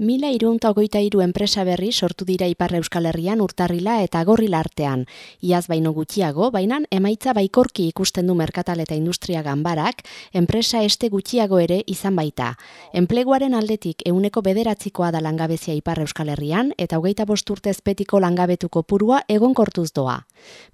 Mila irunta ogoita iru enpresa berri sortu dira Ipar Euskal Herrian urtarrila eta gorrila artean. Iaz baino gutxiago, baina emaitza baikorki ikusten du merkatal eta industria ganbarak, enpresa este gutxiago ere izan baita. Enpleguaren aldetik euneko bederatzikoa da langabezia Ipar Euskal Herrian eta hogeita bosturte ezpetiko langabetuko purua egon kortuz doa.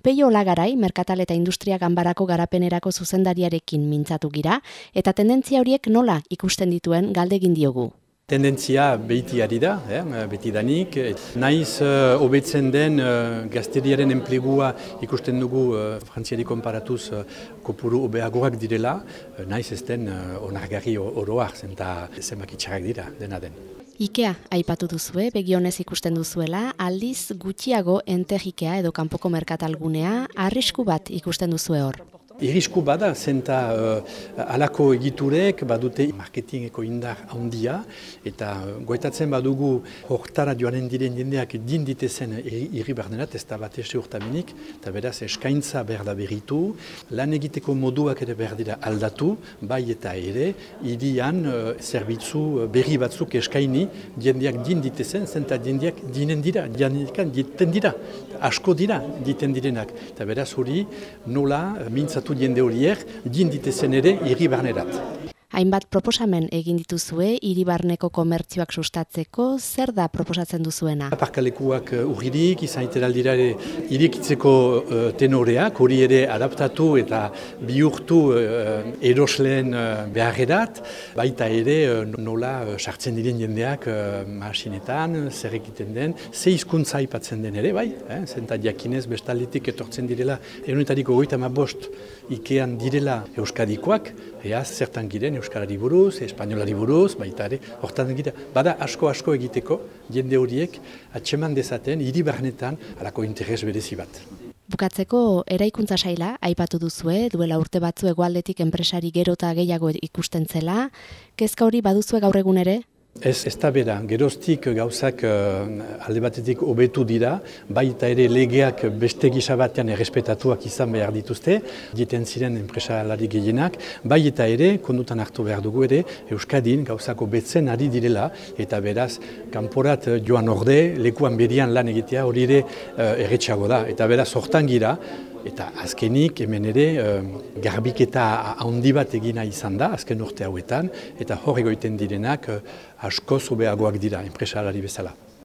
Peio Olagarai, merkatal eta industria ganbarako garapenerako zuzendariarekin mintzatu gira, eta tendentzia horiek nola ikusten dituen galdegin diogu. Tendentzia behiti ari da, eh, beti danik. Naiz uh, obetzen den uh, gazteriaren enplegua ikusten dugu uh, frantziari konparatuz uh, kopuru obeagoak direla, uh, naiz ez den uh, onargarri oroak zenta zenbak itxarrak dira, dena den. Ikea, aipatu duzue, begionez ikusten duzuela, aldiz gutxiago entegikea edo kanpoko merkatalgunea, arrisku bat ikusten duzue hor. Irisku bada, zenta uh, alako egiturek badute marketingeko indar handia eta uh, goetatzen badugu hortara joanen diren jendeak dindite zen irri barnerat, ez da bat ese urtamenik, eta beraz eskaintza behar da berritu, lan egiteko moduak ere behar dira aldatu, bai eta ere, irian uh, zerbitzu berri batzuk eskaini jendeak dindite zen, zenta jendeak dinen dira, jendeak diten dira, asko dira diten direnak, eta beraz hori nola mintzatu bultzatu jende horiek, jinditezen ere irri barnerat. Hainbat proposamen egin dituzue hiribarneko komertzioak sustatzeko, zer da proposatzen duzuena? Aparkalekuak uh, urririk, izan iteraldira irikitzeko uh, tenoreak, hori ere adaptatu eta bihurtu uh, erosleen beharrerat, baita ere nola sartzen diren jendeak masinetan, zer egiten den, ze hizkuntza aipatzen den ere, bai, eh? zenta diakinez bestaldetik etortzen direla, eronetariko goita bost ikean direla euskadikoak, ea zertan giren euskarari buruz, espainolari buruz, baita ere, hortan gira, bada asko-asko egiteko jende horiek atseman dezaten, hiri barnetan, alako interes berezi bat. Bukatzeko, eraikuntza saila, aipatu duzue, duela urte batzu egualdetik enpresari gero eta gehiago ikusten zela, kezka hori baduzue gaur egun ere? Ez, ez da bera, geroztik gauzak uh, alde batetik hobetu dira, baita ere legeak beste gisa batean errespetatuak izan behar dituzte, dieten ziren enpresalari gehienak, bai eta ere, kondutan hartu behar dugu ere, Euskadin gauzako betzen ari direla, eta beraz, kanporat joan orde, lekuan berian lan egitea hori ere uh, erretxago da, eta beraz, hortan gira, Eta azkenik hemen ere garbiketa handi bat egina izan da, azken urte hauetan, eta hor egoiten direnak asko zobeagoak dira, enpresalari bezala.